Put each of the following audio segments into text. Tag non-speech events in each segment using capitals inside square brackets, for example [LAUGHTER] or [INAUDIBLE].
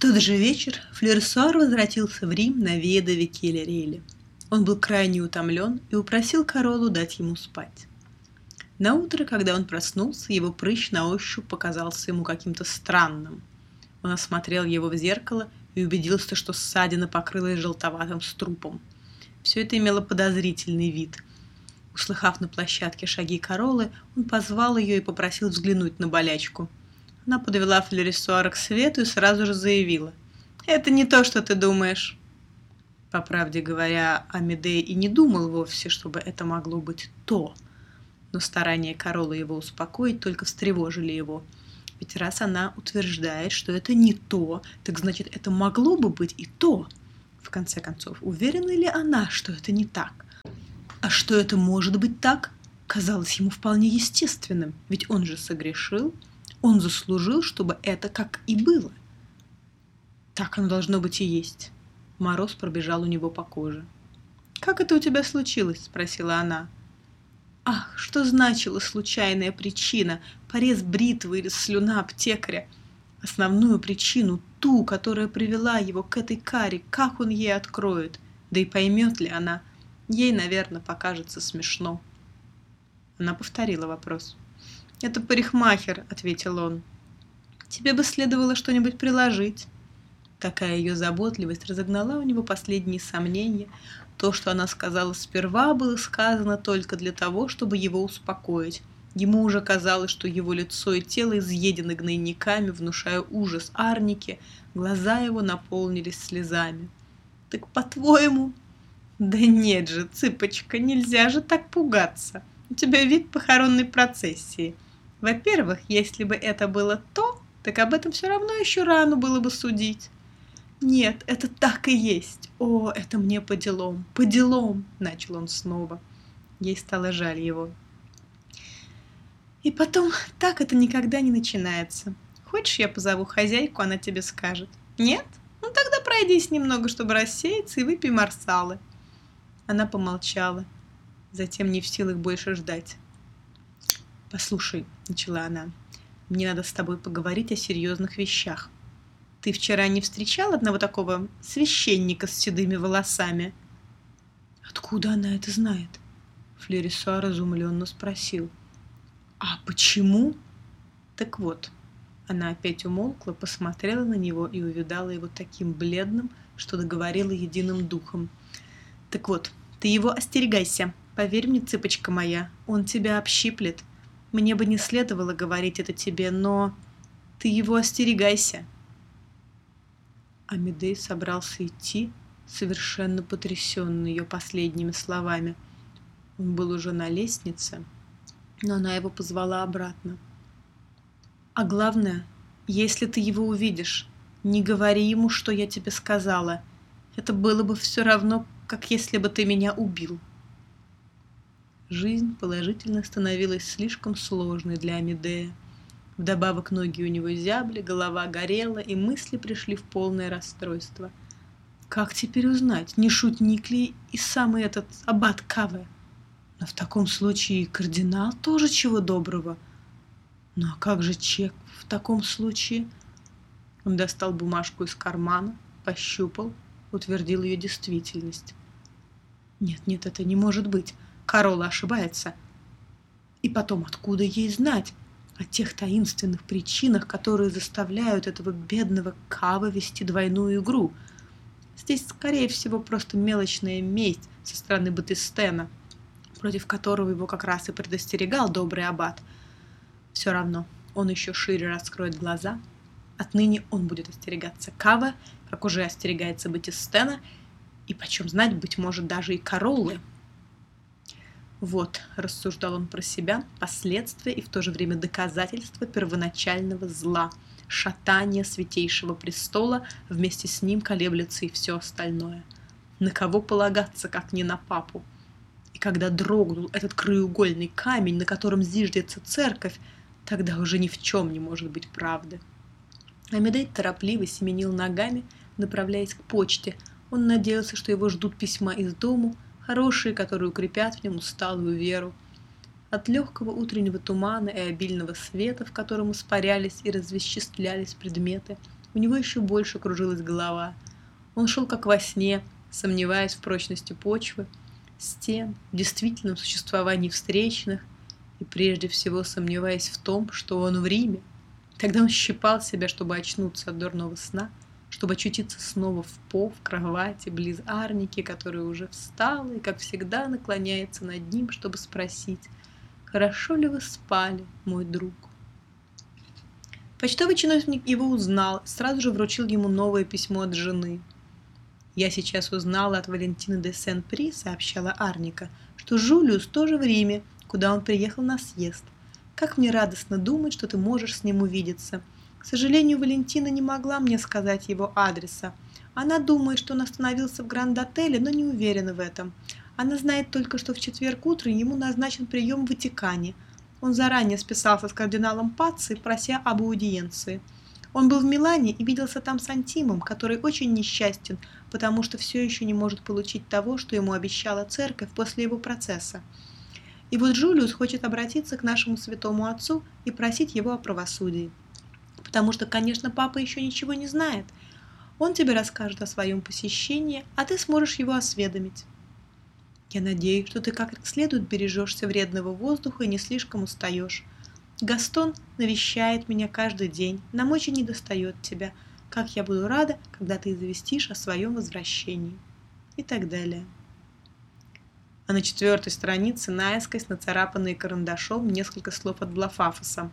тот же вечер Флюрсуар возвратился в Рим на Ведове Келереле. Он был крайне утомлен и упросил Королу дать ему спать. На утро, когда он проснулся, его прыщ на ощупь показался ему каким-то странным. Он осмотрел его в зеркало и убедился, что ссадина покрылась желтоватым струпом. Все это имело подозрительный вид. Услыхав на площадке шаги Королы, он позвал ее и попросил взглянуть на болячку. Она подвела Флерисуара к свету и сразу же заявила. «Это не то, что ты думаешь». По правде говоря, Амедей и не думал вовсе, чтобы это могло быть то. Но старания Королы его успокоить только встревожили его. Ведь раз она утверждает, что это не то, так значит, это могло бы быть и то. В конце концов, уверена ли она, что это не так? А что это может быть так, казалось ему вполне естественным, ведь он же согрешил, он заслужил, чтобы это как и было. Так оно должно быть и есть. Мороз пробежал у него по коже. «Как это у тебя случилось?» – спросила она. Ах, что значила случайная причина, порез бритвы или слюна аптекаря? Основную причину, ту, которая привела его к этой каре, как он ей откроет? Да и поймет ли она? Ей, наверное, покажется смешно. Она повторила вопрос. «Это парикмахер», — ответил он. «Тебе бы следовало что-нибудь приложить». Такая ее заботливость разогнала у него последние сомнения. То, что она сказала сперва, было сказано только для того, чтобы его успокоить. Ему уже казалось, что его лицо и тело изъедены гнойниками, внушая ужас Арнике, глаза его наполнились слезами. «Так по-твоему...» «Да нет же, цыпочка, нельзя же так пугаться. У тебя вид похоронной процессии. Во-первых, если бы это было то, так об этом все равно еще рано было бы судить. Нет, это так и есть. О, это мне по делам, по делам, начал он снова. Ей стало жаль его. И потом, так это никогда не начинается. Хочешь, я позову хозяйку, она тебе скажет. Нет? Ну тогда пройдись немного, чтобы рассеяться, и выпей марсалы. Она помолчала, затем не в силах больше ждать. «Послушай», — начала она, — «мне надо с тобой поговорить о серьезных вещах. Ты вчера не встречал одного такого священника с седыми волосами?» «Откуда она это знает?» Флерисуа разумленно спросил. «А почему?» «Так вот». Она опять умолкла, посмотрела на него и увидала его таким бледным, что договорила единым духом. «Так вот, ты его остерегайся. Поверь мне, цыпочка моя, он тебя общиплет. Мне бы не следовало говорить это тебе, но ты его остерегайся. Амедей собрался идти, совершенно потрясенный ее последними словами. Он был уже на лестнице, но она его позвала обратно. А главное, если ты его увидишь, не говори ему, что я тебе сказала. Это было бы все равно, как если бы ты меня убил. Жизнь положительно становилась слишком сложной для Амедея. Вдобавок ноги у него зябли, голова горела, и мысли пришли в полное расстройство. Как теперь узнать, не шутник ли и самый этот аббат Каве? Но в таком случае кардинал тоже чего доброго. Ну а как же чек в таком случае? Он достал бумажку из кармана, пощупал, утвердил ее действительность. Нет, нет, это не может быть. Корола ошибается. И потом, откуда ей знать о тех таинственных причинах, которые заставляют этого бедного Кава вести двойную игру? Здесь, скорее всего, просто мелочная месть со стороны Батистена, против которого его как раз и предостерегал добрый аббат. Все равно, он еще шире раскроет глаза. Отныне он будет остерегаться Кава, как уже остерегается Батистена, и почем знать, быть может, даже и Короллы, вот, рассуждал он про себя, последствия и в то же время доказательства первоначального зла, шатания святейшего престола, вместе с ним колеблется и все остальное. На кого полагаться, как не на папу? И когда дрогнул этот краеугольный камень, на котором зиждется церковь, тогда уже ни в чем не может быть правды. Амедей торопливо семенил ногами, направляясь к почте. Он надеялся, что его ждут письма из дому – хорошие, которые укрепят в нем усталую веру. От легкого утреннего тумана и обильного света, в котором испарялись и развеществлялись предметы, у него еще больше кружилась голова. Он шел как во сне, сомневаясь в прочности почвы, стен, в действительном существовании встречных и прежде всего сомневаясь в том, что он в Риме. Тогда он щипал себя, чтобы очнуться от дурного сна, чтобы очутиться снова в пол, в кровати, близ Арники, которая уже встала и, как всегда, наклоняется над ним, чтобы спросить, «Хорошо ли вы спали, мой друг?» Почтовый чиновник его узнал, сразу же вручил ему новое письмо от жены. «Я сейчас узнала от Валентины де Сен-При», — сообщала Арника, «что Жулиус тоже в Риме, куда он приехал на съезд. Как мне радостно думать, что ты можешь с ним увидеться. К сожалению, Валентина не могла мне сказать его адреса. Она думает, что он остановился в Гранд-отеле, но не уверена в этом. Она знает только, что в четверг утром ему назначен прием в Ватикане. Он заранее списался с кардиналом Пацци, прося об аудиенции. Он был в Милане и виделся там с Антимом, который очень несчастен, потому что все еще не может получить того, что ему обещала церковь после его процесса. И вот Джулиус хочет обратиться к нашему святому отцу и просить его о правосудии. Потому что, конечно, папа еще ничего не знает. Он тебе расскажет о своем посещении, а ты сможешь его осведомить. Я надеюсь, что ты как следует бережешься вредного воздуха и не слишком устаешь. Гастон навещает меня каждый день, нам очень недостает тебя. Как я буду рада, когда ты известишь о своем возвращении. И так далее а на четвертой странице наискось нацарапанные карандашом несколько слов от Блафафоса.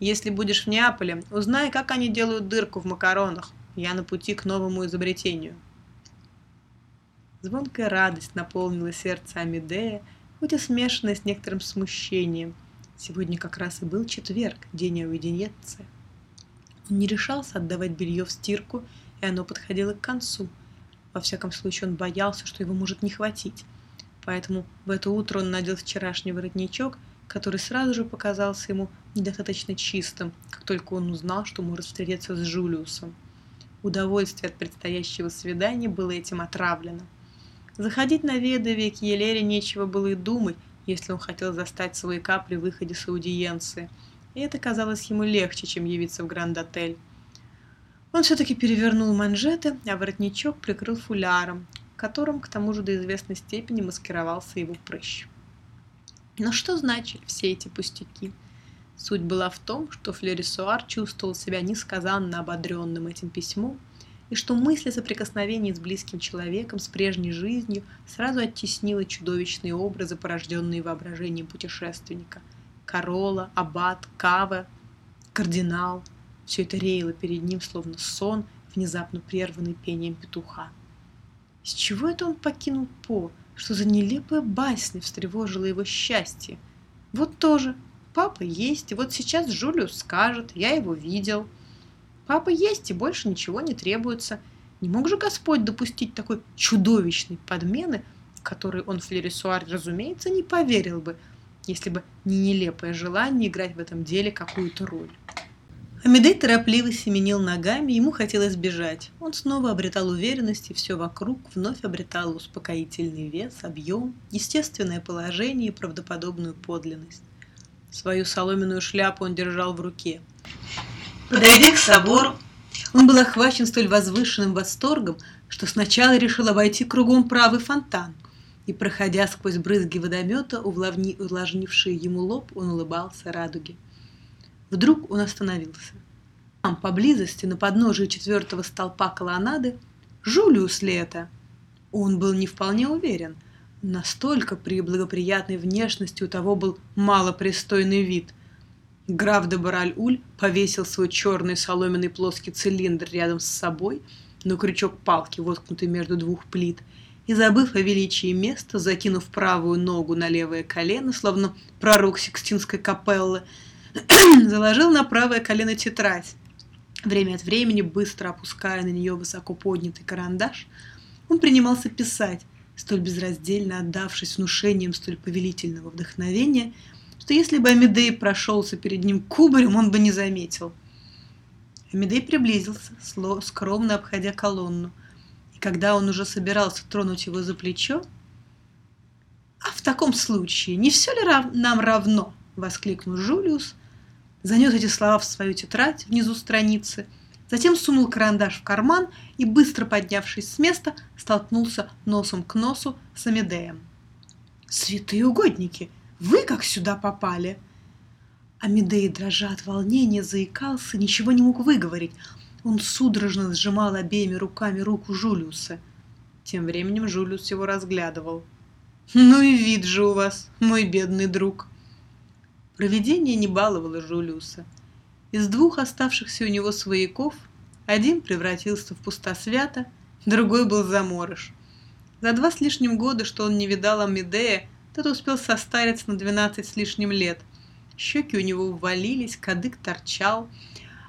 «Если будешь в Неаполе, узнай, как они делают дырку в макаронах. Я на пути к новому изобретению». Звонкая радость наполнила сердце Амедея, хоть и смешанная с некоторым смущением. Сегодня как раз и был четверг, день уединеться. Он не решался отдавать белье в стирку, и оно подходило к концу. Во всяком случае, он боялся, что его может не хватить поэтому в это утро он надел вчерашний воротничок, который сразу же показался ему недостаточно чистым, как только он узнал, что может встретиться с Жулиусом. Удовольствие от предстоящего свидания было этим отравлено. Заходить на ведове к Елере нечего было и думать, если он хотел застать свои капли в выходе с аудиенции, и это казалось ему легче, чем явиться в Гранд-отель. Он все-таки перевернул манжеты, а воротничок прикрыл фуляром, которым к тому же до известной степени маскировался его прыщ. Но что значили все эти пустяки? Суть была в том, что Флерисуар чувствовал себя несказанно ободренным этим письмом, и что мысль о соприкосновении с близким человеком, с прежней жизнью, сразу оттеснила чудовищные образы, порожденные воображением путешественника. Корола, аббат, кава, кардинал – все это реяло перед ним, словно сон, внезапно прерванный пением петуха. С чего это он покинул По? Что за нелепая басня встревожила его счастье? Вот тоже. Папа есть, и вот сейчас Джулиус скажет, я его видел. Папа есть, и больше ничего не требуется. Не мог же Господь допустить такой чудовищной подмены, которой он Флерисуар, разумеется, не поверил бы, если бы не нелепое желание играть в этом деле какую-то роль. Амедей торопливо семенил ногами, ему хотелось бежать. Он снова обретал уверенность, и все вокруг вновь обретало успокоительный вес, объем, естественное положение и правдоподобную подлинность. Свою соломенную шляпу он держал в руке. Подойдя к собору, он был охвачен столь возвышенным восторгом, что сначала решил обойти кругом правый фонтан, и, проходя сквозь брызги водомета, увлажнившие ему лоб, он улыбался радуге. Вдруг он остановился. Там, поблизости, на подножии четвертого столпа колоннады, Жулиус ли это? Он был не вполне уверен. Настолько при благоприятной внешности у того был малопристойный вид. Граф де Бараль-Уль повесил свой черный соломенный плоский цилиндр рядом с собой на крючок палки, воткнутый между двух плит, и, забыв о величии места, закинув правую ногу на левое колено, словно пророк Сикстинской капеллы, [CLEARS THROAT] заложил на правое колено тетрадь. Время от времени, быстро опуская на нее высоко поднятый карандаш, он принимался писать, столь безраздельно отдавшись внушением столь повелительного вдохновения, что если бы Амедей прошелся перед ним кубарем, он бы не заметил. Амедей приблизился, скромно обходя колонну, и когда он уже собирался тронуть его за плечо, «А в таком случае не все ли нам равно?» — воскликнул Жулиус — занес эти слова в свою тетрадь внизу страницы Затем сунул карандаш в карман и, быстро поднявшись с места, столкнулся носом к носу с Амедеем. «Святые угодники! Вы как сюда попали?» Амедей, дрожа от волнения, заикался, ничего не мог выговорить. Он судорожно сжимал обеими руками руку Жулиуса. Тем временем Жулиус его разглядывал. «Ну и вид же у вас, мой бедный друг!» Провидение не баловало Жулиуса. Из двух оставшихся у него свояков один превратился в пустосвята, другой был заморыш. За два с лишним года, что он не видал Амедея, тот успел состариться на двенадцать с лишним лет. Щеки у него увалились, кадык торчал,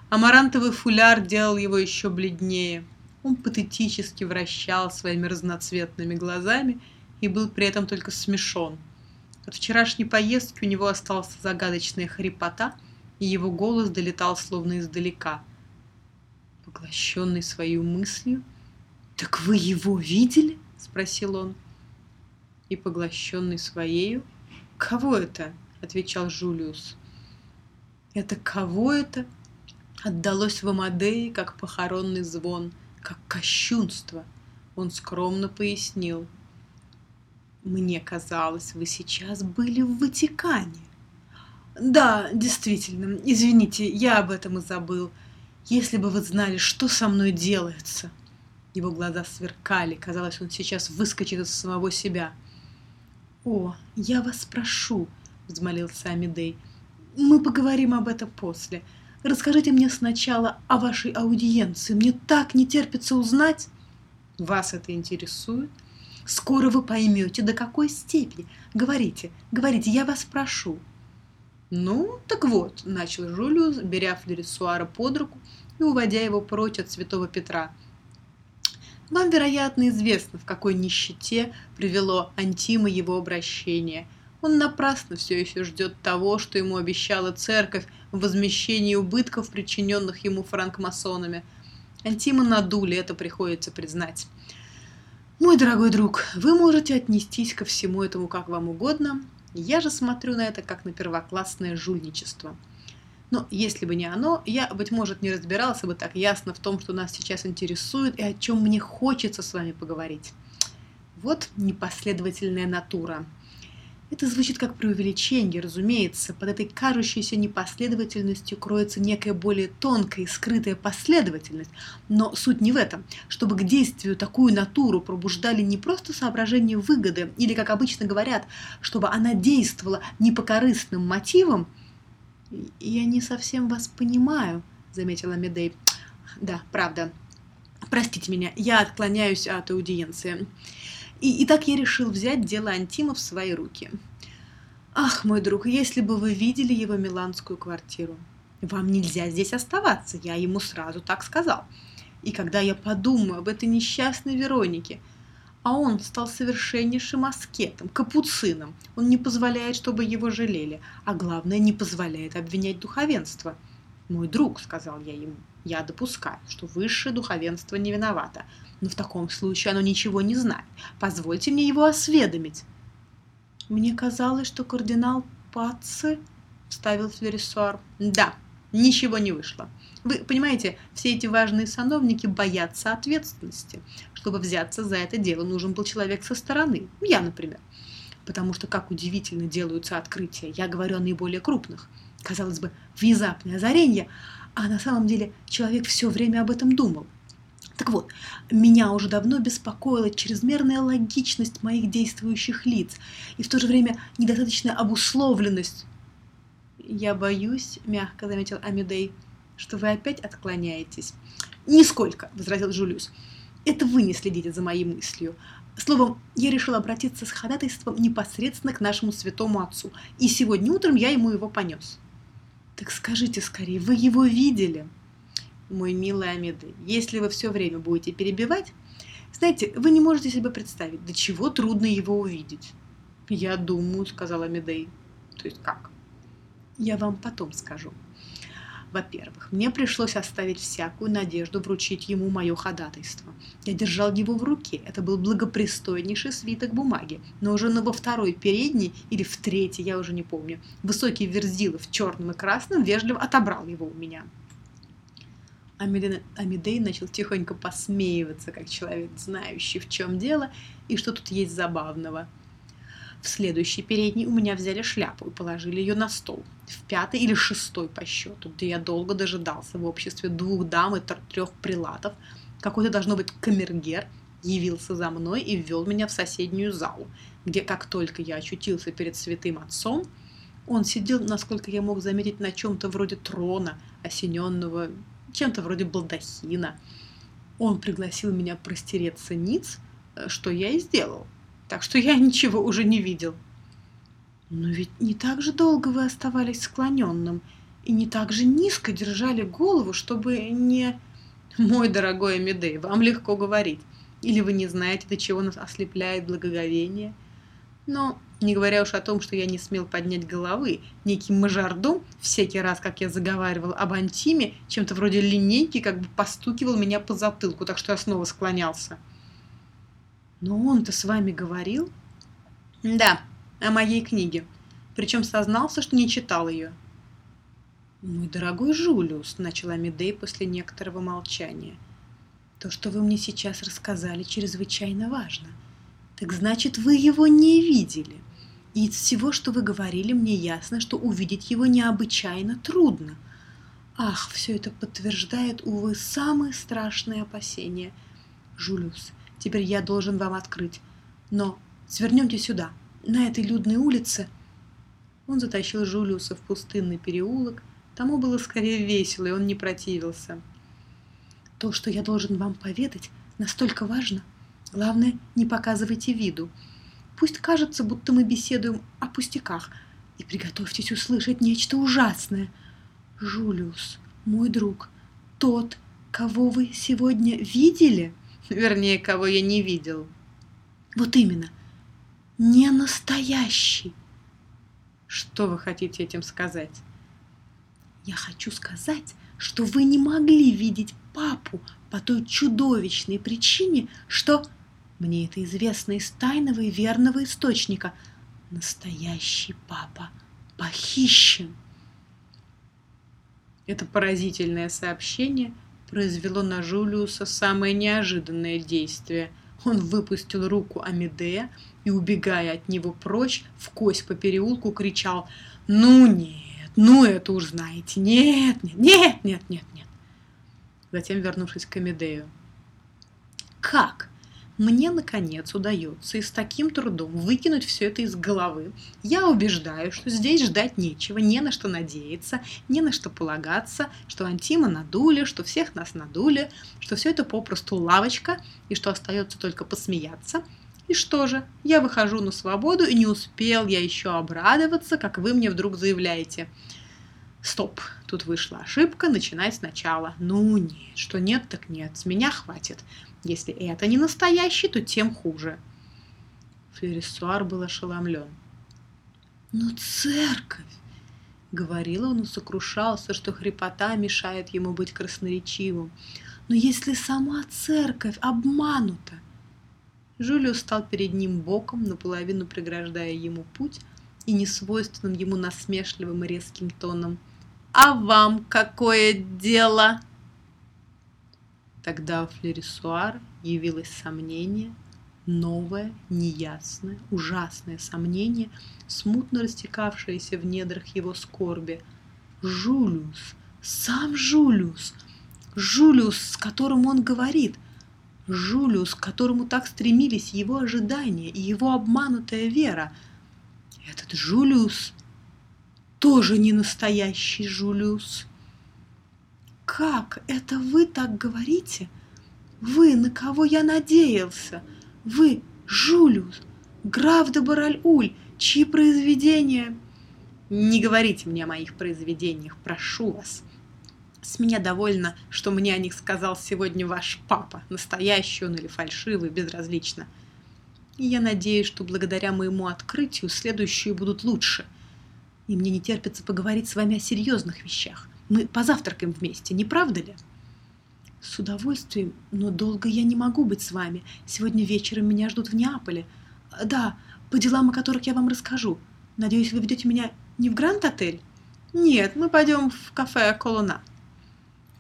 Амарантовый фуляр делал его еще бледнее. Он патетически вращал своими разноцветными глазами и был при этом только смешон. От вчерашней поездки у него осталась загадочная хрипота, и его голос долетал словно издалека. Поглощенный своей мыслью, «Так вы его видели?» — спросил он. И поглощенный своею, «Кого это?» — отвечал Жулиус. «Это кого это?» отдалось в Амадее, как похоронный звон, как кощунство. Он скромно пояснил. «Мне казалось, вы сейчас были в Ватикане». «Да, действительно, извините, я об этом и забыл. Если бы вы знали, что со мной делается!» Его глаза сверкали, казалось, он сейчас выскочит из самого себя. «О, я вас прошу», — взмолился Амидей, — «мы поговорим об этом после. Расскажите мне сначала о вашей аудиенции. Мне так не терпится узнать. Вас это интересует? Скоро вы поймете, до какой степени. Говорите, говорите, я вас прошу. Ну, так вот, начал Жулиус, беря Флерисуара под руку и уводя его прочь от святого Петра. Вам, вероятно, известно, в какой нищете привело Антима его обращение – он напрасно все еще ждет того, что ему обещала церковь в возмещении убытков, причиненных ему франкмасонами. Антима надули, это приходится признать. Мой дорогой друг, вы можете отнестись ко всему этому как вам угодно. Я же смотрю на это как на первоклассное жульничество. Но если бы не оно, я, быть может, не разбирался бы так ясно в том, что нас сейчас интересует и о чем мне хочется с вами поговорить. Вот непоследовательная натура – это звучит как преувеличение, разумеется. Под этой кажущейся непоследовательностью кроется некая более тонкая и скрытая последовательность. Но суть не в этом. Чтобы к действию такую натуру пробуждали не просто соображения выгоды, или, как обычно говорят, чтобы она действовала не по корыстным мотивам. «Я не совсем вас понимаю», — заметила Медей. «Да, правда. Простите меня, я отклоняюсь от аудиенции». И, и так я решил взять дело Антима в свои руки. Ах, мой друг, если бы вы видели его миланскую квартиру. Вам нельзя здесь оставаться, я ему сразу так сказал. И когда я подумаю об этой несчастной Веронике, а он стал совершеннейшим аскетом, капуцином. Он не позволяет, чтобы его жалели, а главное, не позволяет обвинять духовенство. «Мой друг», — сказал я ему, — «я допускаю, что высшее духовенство не виновато, но в таком случае оно ничего не знает. Позвольте мне его осведомить. Мне казалось, что кардинал Пацци, вставил Флерисуар. Да, ничего не вышло. Вы понимаете, все эти важные сановники боятся ответственности. Чтобы взяться за это дело, нужен был человек со стороны. Я, например. Потому что как удивительно делаются открытия. Я говорю о наиболее крупных. Казалось бы, внезапное озарение, а на самом деле человек все время об этом думал. Так вот, меня уже давно беспокоила чрезмерная логичность моих действующих лиц и в то же время недостаточная обусловленность. «Я боюсь», — мягко заметил Амидей, — «что вы опять отклоняетесь». «Нисколько», — возразил Джулиус. «Это вы не следите за моей мыслью. Словом, я решил обратиться с ходатайством непосредственно к нашему святому отцу, и сегодня утром я ему его понес». «Так скажите скорее, вы его видели?» Мой милый Амиды, если вы все время будете перебивать, знаете, вы не можете себе представить, до чего трудно его увидеть. Я думаю, сказала Амидей. То есть как? Я вам потом скажу. Во-первых, мне пришлось оставить всякую надежду вручить ему мое ходатайство. Я держал его в руке. Это был благопристойнейший свиток бумаги. Но уже на во второй передней или в третьей, я уже не помню, высокий Верзилов в черном и красном вежливо отобрал его у меня. Амедей, Амедей начал тихонько посмеиваться, как человек, знающий, в чем дело и что тут есть забавного. В следующий передний у меня взяли шляпу и положили ее на стол, в пятый или шестой по счету, где я долго дожидался в обществе двух дам и трех прилатов. Какой-то, должно быть, камергер явился за мной и ввел меня в соседнюю залу, где, как только я очутился перед святым отцом, он сидел, насколько я мог заметить, на чем-то вроде трона, осененного чем-то вроде балдахина. Он пригласил меня простереться ниц, э, что я и сделал. Так что я [LAUGHS] ничего уже не видел. Но ведь не так же долго вы оставались склоненным и не так же низко держали голову, чтобы не... [LAUGHS] Мой дорогой Амедей, вам легко говорить. Или вы не знаете, до чего нас ослепляет благоговение? Но не говоря уж о том, что я не смел поднять головы, некий мажордом, всякий раз, как я заговаривал об антиме, чем-то вроде линейки, как бы постукивал меня по затылку, так что я снова склонялся. Но он-то с вами говорил? Да, о моей книге. Причем сознался, что не читал ее. «Мой дорогой Жулиус», — начала Медей после некоторого молчания, — «то, что вы мне сейчас рассказали, чрезвычайно важно. Так значит, вы его не видели. И из всего, что вы говорили, мне ясно, что увидеть его необычайно трудно. Ах, все это подтверждает, увы, самые страшные опасения. Жулиус, теперь я должен вам открыть. Но свернемте сюда, на этой людной улице. Он затащил Жулиуса в пустынный переулок. Тому было скорее весело, и он не противился. То, что я должен вам поведать, настолько важно. Главное, не показывайте виду. Пусть кажется, будто мы беседуем о пустяках, и приготовьтесь услышать нечто ужасное. Жулиус, мой друг, тот, кого вы сегодня видели, вернее, кого я не видел. Вот именно, не настоящий. Что вы хотите этим сказать? Я хочу сказать, что вы не могли видеть папу по той чудовищной причине, что мне это известно из тайного и верного источника. Настоящий папа похищен. Это поразительное сообщение произвело на Жулиуса самое неожиданное действие. Он выпустил руку Амедея и, убегая от него прочь, в кость по переулку кричал «Ну нет, ну это уж знаете, нет, нет, нет, нет, нет, нет». Затем, вернувшись к Амедею. «Как? Мне, наконец, удается и с таким трудом выкинуть все это из головы, я убеждаю, что здесь ждать нечего, не на что надеяться, не на что полагаться, что Антима надули, что всех нас надули, что все это попросту лавочка, и что остается только посмеяться. И что же, я выхожу на свободу, и не успел я еще обрадоваться, как вы мне вдруг заявляете. Стоп, тут вышла ошибка, начинать сначала. Ну нет, что нет, так нет, с меня хватит. Если это не настоящий, то тем хуже. Феррисуар был ошеломлен. «Но церковь!» — говорил он и сокрушался, что хрипота мешает ему быть красноречивым. «Но если сама церковь обманута?» Жулиус стал перед ним боком, наполовину преграждая ему путь, и несвойственным ему насмешливым и резким тоном. «А вам какое дело?» Тогда у Флерисуар явилось сомнение, новое, неясное, ужасное сомнение, смутно растекавшееся в недрах его скорби. Жулиус, сам Жулиус, Жулиус, с которым он говорит, Жулиус, к которому так стремились его ожидания и его обманутая вера. Этот Жулиус тоже не настоящий Жулиус. «Как это вы так говорите? Вы, на кого я надеялся? Вы, Жулиус, граф де Бараль-Уль, чьи произведения...» «Не говорите мне о моих произведениях, прошу вас. С меня довольно, что мне о них сказал сегодня ваш папа, настоящий он или фальшивый, безразлично. И я надеюсь, что благодаря моему открытию следующие будут лучше. И мне не терпится поговорить с вами о серьезных вещах» Мы позавтракаем вместе, не правда ли? С удовольствием, но долго я не могу быть с вами. Сегодня вечером меня ждут в Неаполе. Да, по делам, о которых я вам расскажу. Надеюсь, вы ведете меня не в Гранд-отель? Нет, мы пойдем в кафе Колуна.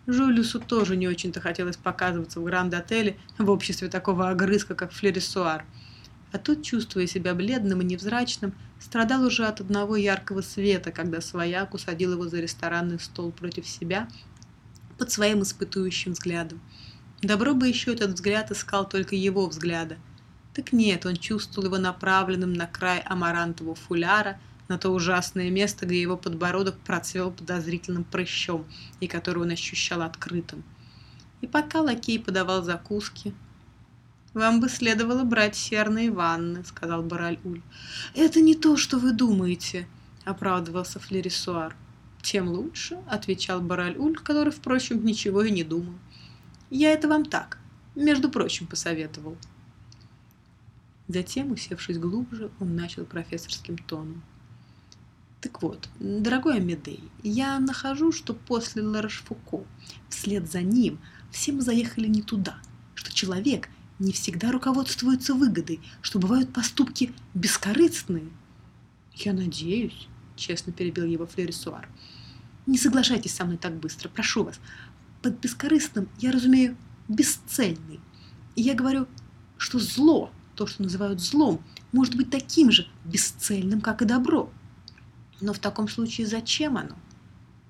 Жюлюсу тоже не очень-то хотелось показываться в Гранд-отеле в обществе такого огрызка, как Флерисуар. А тут, чувствуя себя бледным и невзрачным, страдал уже от одного яркого света, когда свояк усадил его за ресторанный стол против себя под своим испытующим взглядом. Добро бы еще этот взгляд искал только его взгляда. Так нет, он чувствовал его направленным на край амарантового фуляра, на то ужасное место, где его подбородок процвел подозрительным прыщом и который он ощущал открытым. И пока лакей подавал закуски, «Вам бы следовало брать серные ванны», — сказал Бараль-Уль. «Это не то, что вы думаете», — оправдывался Флерисуар. «Тем лучше», — отвечал Бараль-Уль, который, впрочем, ничего и не думал. «Я это вам так, между прочим, посоветовал». Затем, усевшись глубже, он начал профессорским тоном. Так вот, дорогой Амедей, я нахожу, что после Ларошфуко вслед за ним все мы заехали не туда, что человек не всегда руководствуется выгодой, что бывают поступки бескорыстные. Я надеюсь, честно перебил его Флерисуар. Не соглашайтесь со мной так быстро, прошу вас. Под бескорыстным я разумею бесцельный. И я говорю, что зло, то, что называют злом, может быть таким же бесцельным, как и добро. Но в таком случае зачем оно?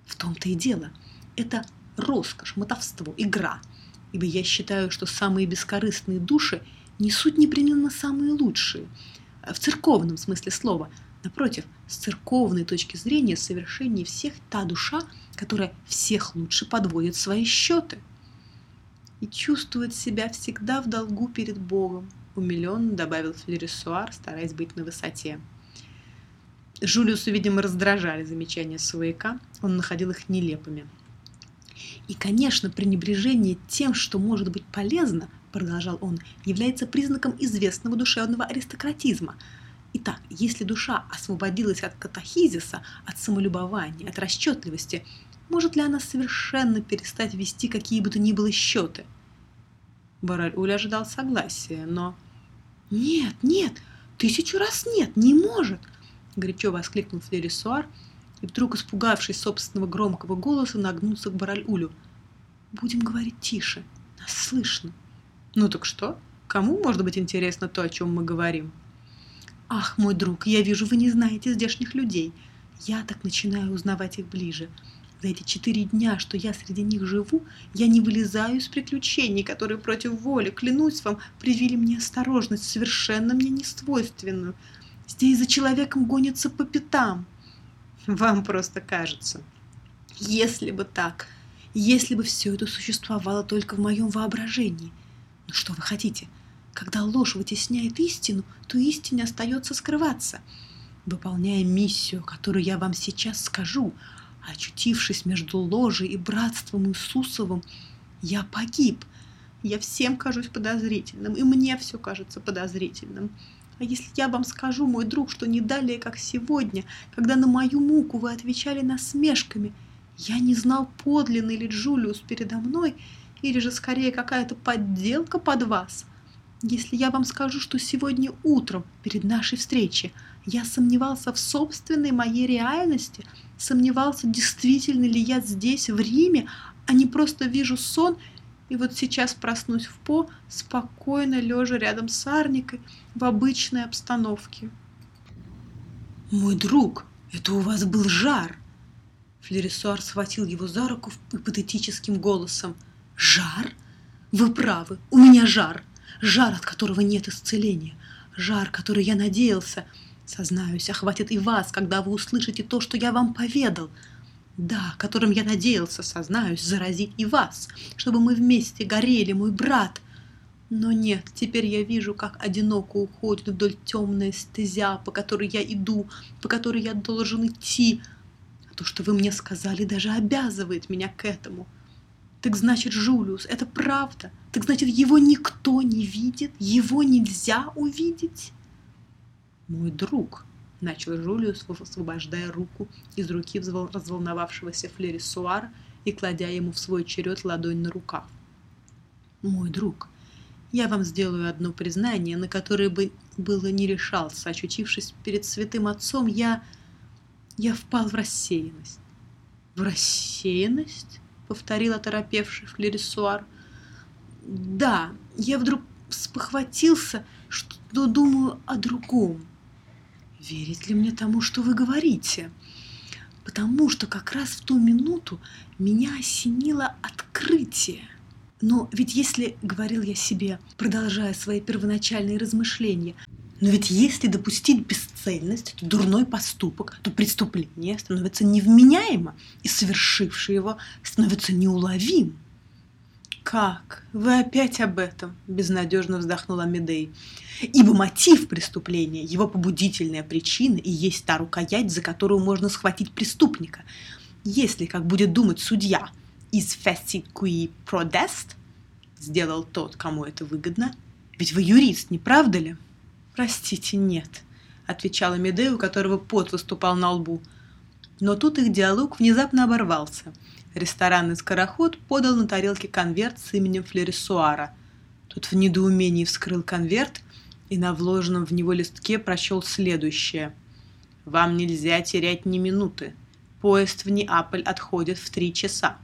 В том-то и дело. Это роскошь, мотовство, игра. Ибо я считаю, что самые бескорыстные души несут непременно самые лучшие. В церковном смысле слова. Напротив, с церковной точки зрения совершеннее всех та душа, которая всех лучше подводит свои счеты. И чувствует себя всегда в долгу перед Богом, умиленно добавил Флерисуар, стараясь быть на высоте. Жулиусу, видимо, раздражали замечания свояка, он находил их нелепыми. «И, конечно, пренебрежение тем, что может быть полезно, — продолжал он, — является признаком известного душевного аристократизма. Итак, если душа освободилась от катахизиса, от самолюбования, от расчетливости, может ли она совершенно перестать вести какие бы то ни было счеты?» Бараль-Уль ожидал согласия, но... «Нет, нет, тысячу раз нет, не может!» горячо воскликнул Флерисуар и вдруг, испугавшись собственного громкого голоса, нагнулся к Бараль-Улю. «Будем говорить тише, нас слышно». «Ну так что? Кому может быть интересно то, о чем мы говорим?» «Ах, мой друг, я вижу, вы не знаете здешних людей. Я так начинаю узнавать их ближе. За эти четыре дня, что я среди них живу, я не вылезаю из приключений, которые против воли, клянусь вам, привили мне осторожность, совершенно мне несвойственную. Здесь за человеком гонятся по пятам. Вам просто кажется. Если бы так, если бы все это существовало только в моем воображении. Но что вы хотите? Когда ложь вытесняет истину, то истине остается скрываться. Выполняя миссию, которую я вам сейчас скажу, очутившись между ложей и братством Иисусовым, я погиб. Я всем кажусь подозрительным, и мне все кажется подозрительным. А если я вам скажу, мой друг, что не далее, как сегодня, когда на мою муку вы отвечали насмешками, я не знал, подлинный ли Джулиус передо мной, или же скорее какая-то подделка под вас. Если я вам скажу, что сегодня утром, перед нашей встречей, я сомневался в собственной моей реальности, сомневался, действительно ли я здесь, в Риме, а не просто вижу сон и вот сейчас проснусь в По, спокойно лежа рядом с Арникой в обычной обстановке. «Мой друг, это у вас был жар!» Флерисуар схватил его за руку патетическим голосом. «Жар? Вы правы, у меня жар! Жар, от которого нет исцеления! Жар, который я надеялся, сознаюсь, охватит и вас, когда вы услышите то, что я вам поведал!» Да, которым я надеялся, сознаюсь, заразить и вас, чтобы мы вместе горели, мой брат. Но нет, теперь я вижу, как одиноко уходит вдоль темная стезя, по которой я иду, по которой я должен идти. А то, что вы мне сказали, даже обязывает меня к этому. Так значит, Жулиус, это правда? Так значит, его никто не видит? Его нельзя увидеть? Мой друг, — начал Жулиус, освобождая руку из руки разволновавшегося Флерисуара и кладя ему в свой черед ладонь на рукав. «Мой друг, я вам сделаю одно признание, на которое бы было не решался. Очутившись перед святым отцом, я... я впал в рассеянность». «В рассеянность?» —— повторил оторопевший флерисуар. «Да, я вдруг спохватился, что думаю о другом. Верить ли мне тому, что вы говорите?» потому что как раз в ту минуту меня осенило открытие. Но ведь если, говорил я себе, продолжая свои первоначальные размышления, но ведь если допустить бесцельность, то дурной поступок, то преступление становится невменяемо, и совершивший его становится неуловим. «Как? Вы опять об этом?» – безнадежно вздохнула Медей. «Ибо мотив преступления, его побудительная причина и есть та рукоять, за которую можно схватить преступника. Если, как будет думать судья, из facit qui prodest, сделал тот, кому это выгодно, ведь вы юрист, не правда ли?» «Простите, нет», — отвечала Медея, у которого пот выступал на лбу. Но тут их диалог внезапно оборвался. Ресторанный скороход подал на тарелке конверт с именем Флерисуара. Тот в недоумении вскрыл конверт и на вложенном в него листке прочел следующее. «Вам нельзя терять ни минуты. Поезд в Неаполь отходит в три часа.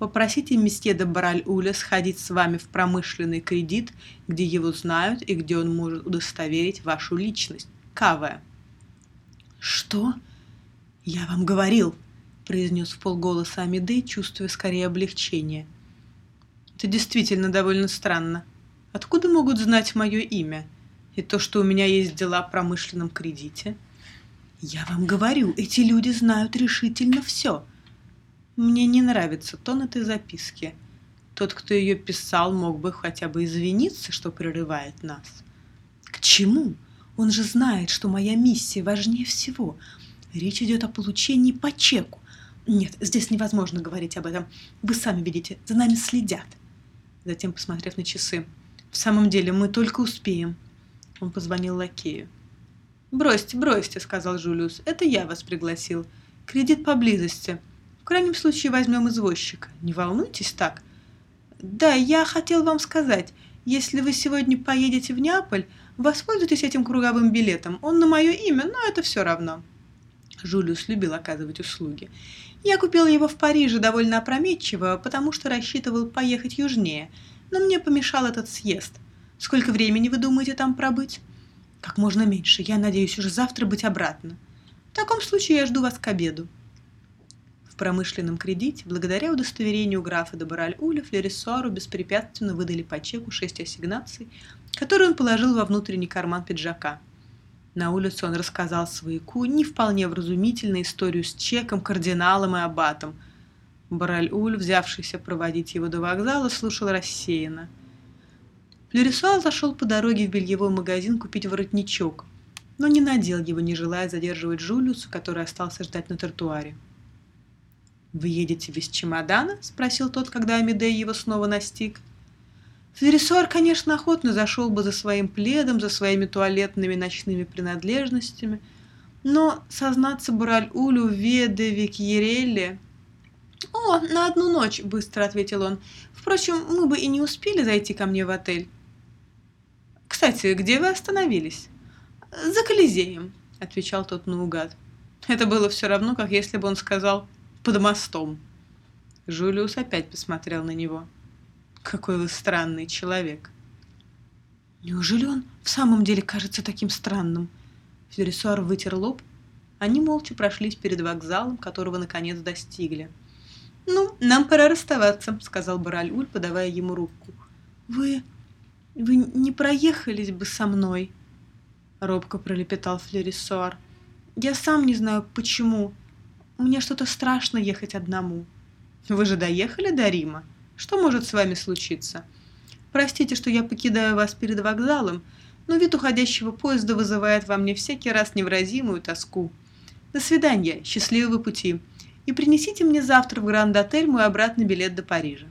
Попросите месье де Бараль-Уля сходить с вами в промышленный кредит, где его знают и где он может удостоверить вашу личность. Каве. «Что? Я вам говорил!» – произнес в полголоса Амидей, чувствуя скорее облегчение. «Это действительно довольно странно. Откуда могут знать мое имя? И то, что у меня есть дела в промышленном кредите?» «Я вам говорю, эти люди знают решительно все!» Мне не нравится тон этой записки. Тот, кто ее писал, мог бы хотя бы извиниться, что прерывает нас. К чему? Он же знает, что моя миссия важнее всего. Речь идет о получении по чеку. Нет, здесь невозможно говорить об этом. Вы сами видите, за нами следят. Затем, посмотрев на часы. В самом деле, мы только успеем. Он позвонил лакею. «Бросьте, бросьте», — сказал Жулиус. «Это я вас пригласил. Кредит поблизости. В крайнем случае возьмем извозчика. Не волнуйтесь так. Да, я хотел вам сказать, если вы сегодня поедете в Неаполь, воспользуйтесь этим круговым билетом. Он на мое имя, но это все равно. Жулиус любил оказывать услуги. Я купил его в Париже довольно опрометчиво, потому что рассчитывал поехать южнее, но мне помешал этот съезд. Сколько времени вы думаете там пробыть? Как можно меньше. Я надеюсь уже завтра быть обратно. В таком случае я жду вас к обеду в промышленном кредите, благодаря удостоверению графа де Бараль-Уля, Флерисуару беспрепятственно выдали по чеку шесть ассигнаций, которые он положил во внутренний карман пиджака. На улице он рассказал свояку не вполне вразумительную историю с чеком, кардиналом и аббатом. Бараль-Уль, взявшийся проводить его до вокзала, слушал рассеянно. Флерисуар зашел по дороге в бельевой магазин купить воротничок, но не надел его, не желая задерживать Жулиуса, который остался ждать на тротуаре. «Вы едете без чемодана?» – спросил тот, когда Амидей его снова настиг. Флерисуар, конечно, охотно зашел бы за своим пледом, за своими туалетными ночными принадлежностями, но сознаться Бараль-Улю, Веде, Викьерелле... «О, на одну ночь!» – быстро ответил он. «Впрочем, мы бы и не успели зайти ко мне в отель». «Кстати, где вы остановились?» «За Колизеем», – отвечал тот наугад. Это было все равно, как если бы он сказал под мостом. Жулиус опять посмотрел на него. Какой вы странный человек. Неужели он в самом деле кажется таким странным? Флерисуар вытер лоб. Они молча прошлись перед вокзалом, которого наконец достигли. «Ну, нам пора расставаться», — сказал Бараль-Уль, подавая ему руку. «Вы... вы не проехались бы со мной?» — робко пролепетал Флерисуар. «Я сам не знаю, почему. Мне что-то страшно ехать одному. Вы же доехали до Рима? Что может с вами случиться? Простите, что я покидаю вас перед вокзалом, но вид уходящего поезда вызывает во мне всякий раз невразимую тоску. До свидания, счастливого пути. И принесите мне завтра в Гранд-отель мой обратный билет до Парижа.